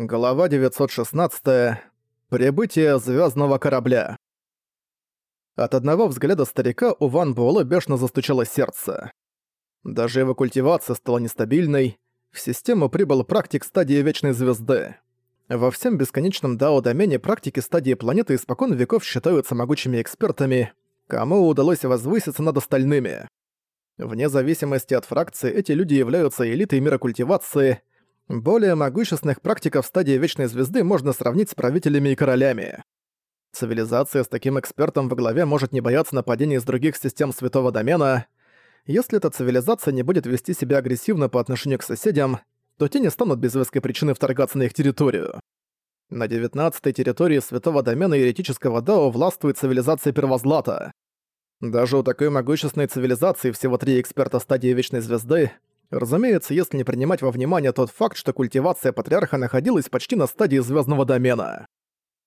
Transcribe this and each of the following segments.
Глава 916. Прибытие звездного корабля. От одного взгляда старика у Ван Буэлэ бешено застучало сердце. Даже его культивация стала нестабильной, в систему прибыл практик стадии Вечной Звезды. Во всем бесконечном дао-домене практики стадии планеты испокон веков считаются могучими экспертами, кому удалось возвыситься над остальными. Вне зависимости от фракции эти люди являются элитой мира культивации – более могущественных практиков стадии Вечной Звезды можно сравнить с правителями и королями. Цивилизация с таким экспертом во главе может не бояться нападений из других систем Святого Домена. Если эта цивилизация не будет вести себя агрессивно по отношению к соседям, то те не станут без веской причины вторгаться на их территорию. На 19-й территории Святого Домена Еретического Дао властвует цивилизация Первозлата. Даже у такой могущественной цивилизации всего три эксперта стадии Вечной Звезды — Разумеется, если не принимать во внимание тот факт, что культивация Патриарха находилась почти на стадии звездного домена.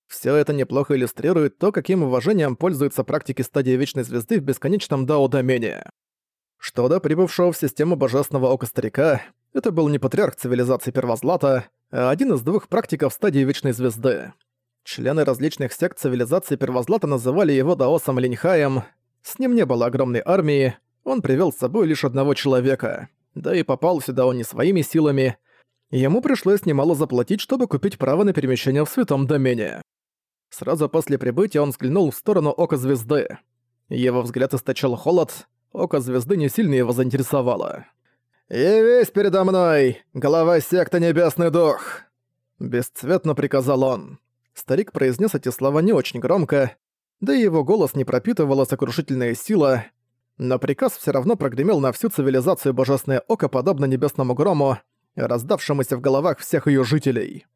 Все это неплохо иллюстрирует то, каким уважением пользуются практики стадии Вечной Звезды в бесконечном Дао-домене. Что до прибывшего в систему Божественного Ока Старика, это был не патриарх цивилизации Первозлата, а один из двух практиков стадии Вечной Звезды. Члены различных сект цивилизации Первозлата называли его Даосом Линьхаем. С ним не было огромной армии, он привел с собой лишь одного человека — да и попал сюда он не своими силами. Ему пришлось немало заплатить, чтобы купить право на перемещение в Святом Домене. Сразу после прибытия он взглянул в сторону Ока Звезды. Его взгляд источал холод, Око Звезды не сильно его заинтересовало. «И весь передо мной, голова секты Небесный Дух!» Бесцветно приказал он. Старик произнес эти слова не очень громко, да и его голос не пропитывала сокрушительная сила, но приказ все равно прогремел на всю цивилизацию Божественное Око подобно небесному грому, раздавшемуся в головах всех ее жителей.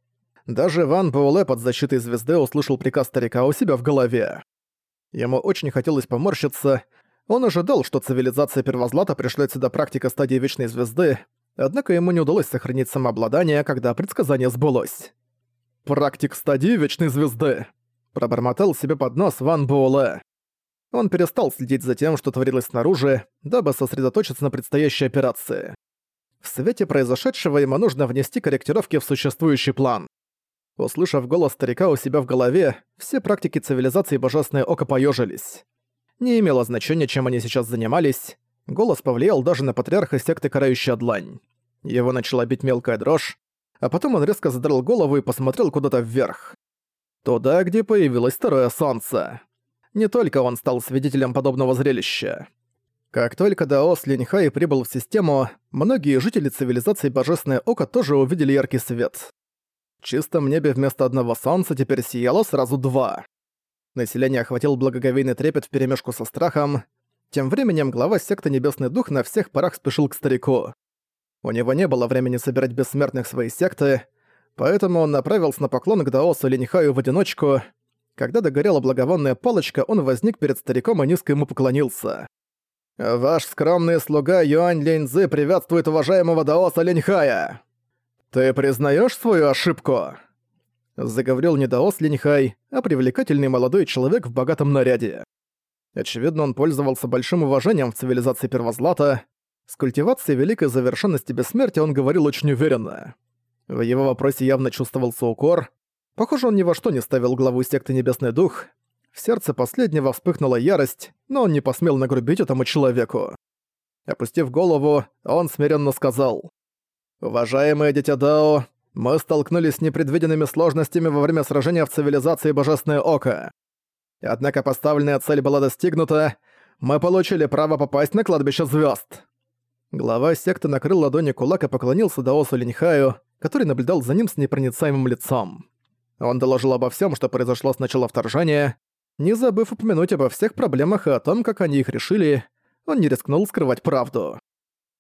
Даже Ван Буэлэ под защитой звезды услышал приказ старика у себя в голове. Ему очень хотелось поморщиться. Он ожидал, что цивилизация Первозлата пришлет сюда практика стадии Вечной Звезды, однако ему не удалось сохранить самообладание, когда предсказание сбылось. «Практик стадии Вечной Звезды», — пробормотал себе под нос Ван Буэлэ. Он перестал следить за тем, что творилось снаружи, дабы сосредоточиться на предстоящей операции. В свете произошедшего ему нужно внести корректировки в существующий план. Услышав голос старика у себя в голове, все практики цивилизации Божественное Око поежились. Не имело значения, чем они сейчас занимались. Голос повлиял даже на патриарха секты Карающая Длань. Его начала бить мелкая дрожь, а потом он резко задрал голову и посмотрел куда-то вверх. Туда, где появилось второе солнце. Не только он стал свидетелем подобного зрелища. Как только Даос Линьхай прибыл в систему, многие жители цивилизации Божественное Око тоже увидели яркий свет. В чистом небе вместо одного солнца теперь сияло сразу два. Население охватил благоговейный трепет вперемешку со страхом. Тем временем глава секты Небесный Дух на всех парах спешил к старику. У него не было времени собирать бессмертных своей секты, поэтому он направился на поклон к Даосу Линьхаю в одиночку, когда догорела благовонная палочка, он возник перед стариком и низко ему поклонился. «Ваш скромный слуга Юань Линьзы приветствует уважаемого Даоса Линьхая!» «Ты признаешь свою ошибку?» Заговорил не Даос Линьхай, а привлекательный молодой человек в богатом наряде. Очевидно, он пользовался большим уважением в цивилизации Первозлата. С культивацией великой завершенности бессмертия он говорил очень уверенно. В его вопросе явно чувствовался укор, Похоже, он ни во что не ставил главу секты Небесный Дух. В сердце последнего вспыхнула ярость, но он не посмел нагрубить этому человеку. Опустив голову, он смиренно сказал. «Уважаемые дитя Дао, мы столкнулись с непредвиденными сложностями во время сражения в цивилизации Божественное Око. Однако поставленная цель была достигнута, мы получили право попасть на кладбище звезд. Глава секты накрыл ладони кулак и поклонился Даосу Линьхаю, который наблюдал за ним с непроницаемым лицом. Он доложил обо всем, что произошло с начала вторжения, не забыв упомянуть обо всех проблемах и о том, как они их решили, он не рискнул скрывать правду.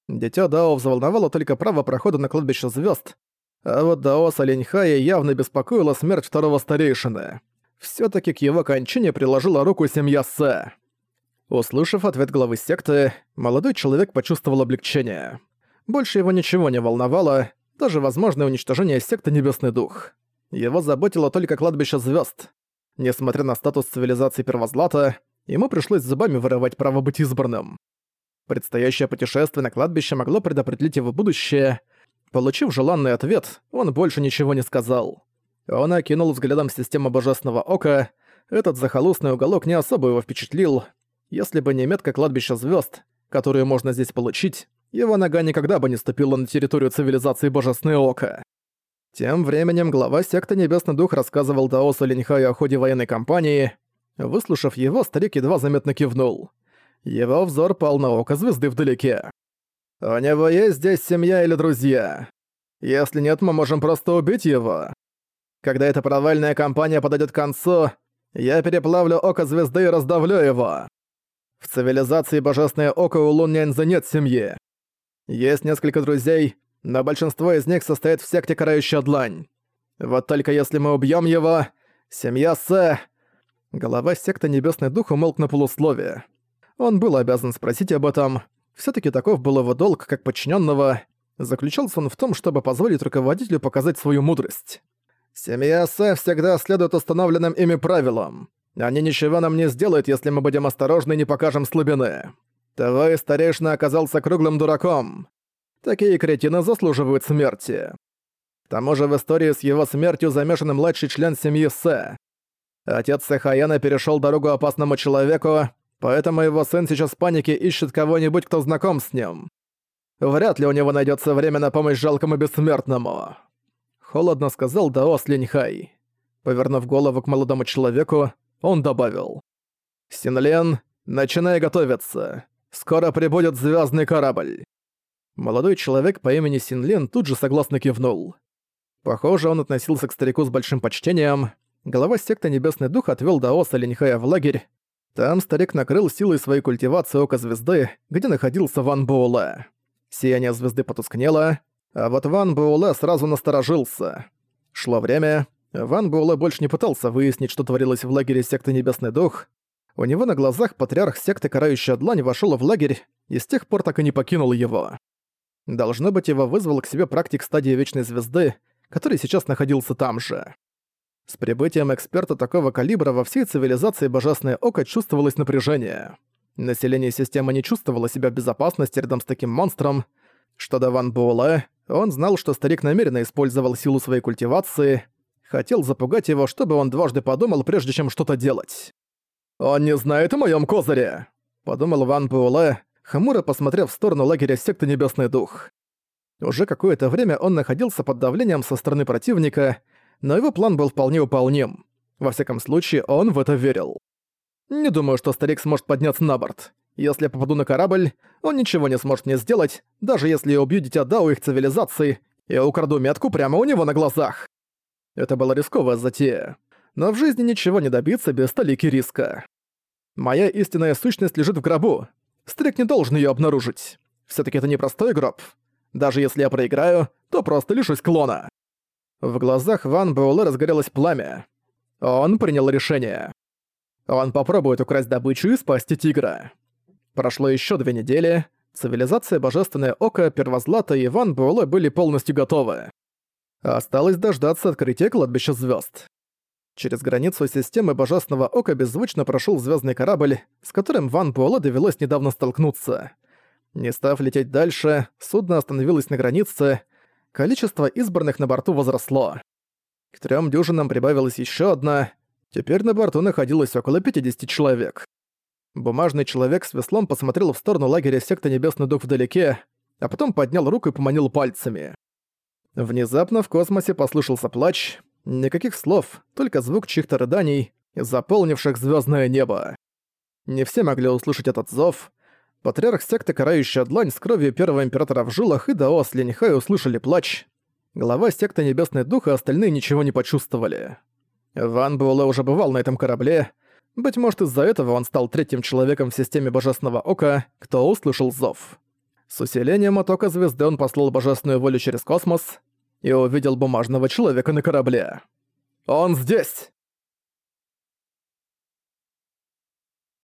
Дитя Дао взволновало только право прохода на кладбище звезд, а вот Дао Саленьхая явно беспокоила смерть второго старейшины. все таки к его кончине приложила руку семья Сэ. Услышав ответ главы секты, молодой человек почувствовал облегчение. Больше его ничего не волновало, даже возможное уничтожение секты Небесный Дух. Его заботило только кладбище звезд. Несмотря на статус цивилизации Первозлата, ему пришлось зубами вырывать право быть избранным. Предстоящее путешествие на кладбище могло предопределить его будущее, Получив желанный ответ, он больше ничего не сказал. Он окинул взглядом систему Божественного Ока. Этот захолустный уголок не особо его впечатлил. Если бы не метка кладбища звезд, которую можно здесь получить, его нога никогда бы не ступила на территорию цивилизации Божественное Око. Тем временем глава секты Небесный Дух рассказывал Даосу Линьхаю о ходе военной кампании. Выслушав его, старик едва заметно кивнул. Его взор пал на око звезды вдалеке. «У него есть здесь семья или друзья? Если нет, мы можем просто убить его. Когда эта провальная кампания подойдет к концу, я переплавлю око звезды и раздавлю его. В цивилизации Божественное Око у Лун Няньза нет семьи. Есть несколько друзей, но большинство из них состоит в секте Карающая Длань. Вот только если мы убьем его, семья Сэ... Голова секты Небесный Дух умолк на полусловие. Он был обязан спросить об этом. все таки таков был его долг как подчиненного. Заключался он в том, чтобы позволить руководителю показать свою мудрость. «Семья Сэ всегда следует установленным ими правилам. Они ничего нам не сделают, если мы будем осторожны и не покажем слабины. Твой старейшина оказался круглым дураком. Такие кретины заслуживают смерти. К тому же в истории с его смертью замешан младший член семьи Сэ. Отец Сэхаяна перешел дорогу опасному человеку, поэтому его сын сейчас в панике ищет кого-нибудь, кто знаком с ним. Вряд ли у него найдется время на помощь жалкому бессмертному. Холодно сказал Даос Линьхай. Повернув голову к молодому человеку, он добавил. «Синлен, начинай готовиться. Скоро прибудет звездный корабль». Молодой человек по имени Синлен тут же согласно кивнул. Похоже, он относился к старику с большим почтением. Глава секты Небесный Дух отвел Даоса Ленихая в лагерь. Там старик накрыл силой своей культивации Ока Звезды, где находился Ван Буэлэ. Сияние звезды потускнело, а вот Ван Буэлэ сразу насторожился. Шло время, Ван Буэлэ больше не пытался выяснить, что творилось в лагере секты Небесный Дух. У него на глазах патриарх секты Карающая Длань вошел в лагерь и с тех пор так и не покинул его. Должно быть, его вызвал к себе практик стадии Вечной Звезды, который сейчас находился там же. С прибытием эксперта такого калибра во всей цивилизации Божественное Око чувствовалось напряжение. Население системы не чувствовало себя в безопасности рядом с таким монстром. Что до Ван Буэлэ, он знал, что старик намеренно использовал силу своей культивации, хотел запугать его, чтобы он дважды подумал, прежде чем что-то делать. «Он не знает о моем козыре!» — подумал Ван Буэлэ, хмуро посмотрев в сторону лагеря секты Небесный Дух. Уже какое-то время он находился под давлением со стороны противника, но его план был вполне выполним. Во всяком случае, он в это верил. Не думаю, что старик сможет подняться на борт. Если я попаду на корабль, он ничего не сможет мне сделать, даже если я убью дитя Дао их цивилизации и украду метку прямо у него на глазах. Это была рисковая затея. Но в жизни ничего не добиться без столики риска. Моя истинная сущность лежит в гробу. Старик не должен ее обнаружить. все таки это не простой гроб. Даже если я проиграю, то просто лишусь клона. В глазах Ван Буэлэ разгорелось пламя. Он принял решение. Он попробует украсть добычу и спасти тигра. Прошло еще две недели. Цивилизация Божественное Око, Первозлата и Ван Буэлэ были полностью готовы. Осталось дождаться открытия кладбища звезд. Через границу системы Божественного Ока беззвучно прошел звездный корабль, с которым Ван Буэлэ довелось недавно столкнуться. Не став лететь дальше, судно остановилось на границе, количество избранных на борту возросло. К трем дюжинам прибавилась еще одна, теперь на борту находилось около 50 человек. Бумажный человек с веслом посмотрел в сторону лагеря секты Небесный Дух вдалеке, а потом поднял руку и поманил пальцами. Внезапно в космосе послышался плач, никаких слов, только звук чьих-то рыданий, заполнивших звездное небо. Не все могли услышать этот зов. Патриарх секты Карающая Длань с кровью первого императора в жилах и Дао с услышали плач. Глава секты Небесный Дух и остальные ничего не почувствовали. Ван Буэлэ уже бывал на этом корабле. Быть может, из-за этого он стал третьим человеком в системе Божественного Ока, кто услышал зов. С усилением оттока звезды он послал божественную волю через космос и увидел бумажного человека на корабле. «Он здесь!»